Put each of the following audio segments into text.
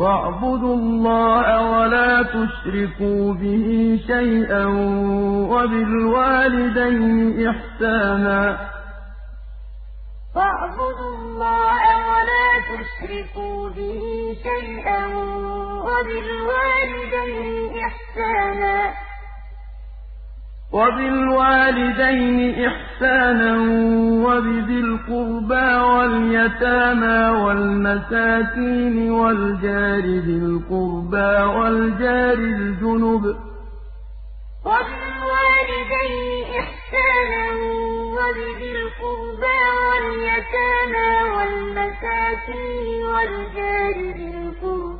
وَاعْبُدُوا اللَّهَ وَلَا تُشْرِكُوا بِهِ شَيْئًا وَبِالْوَالِدَيْنِ إِحْسَانًا. وَاعْبُدُوا اللَّهَ وَلَا تُشْرِكُوا بِهِ شَيْئًا وَبِالْوَالِدَيْنِ إِحْسَانًا. وَبِالْوَالِدَيْنِ إِحْسَانًا وَبِذِي الْقُرْبَىٰ وَالْيَتَامَىٰ وَالْمَسَاكِينِ وَالْجَارِ ذِي الْقُرْبَىٰ وَالْجَارِ الْجُنُبِ. وَبِالْوَالِدَيْنِ إِحْسَانًا وَبِذِي الْقُرْبَىٰ وَالْيَتَامَىٰ وَالْمَسَاكِينِ وَالْجَارِ ذِي الْقُرْبَىٰ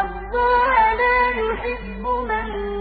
اللَّهَ لَا يُحِبُّ مَن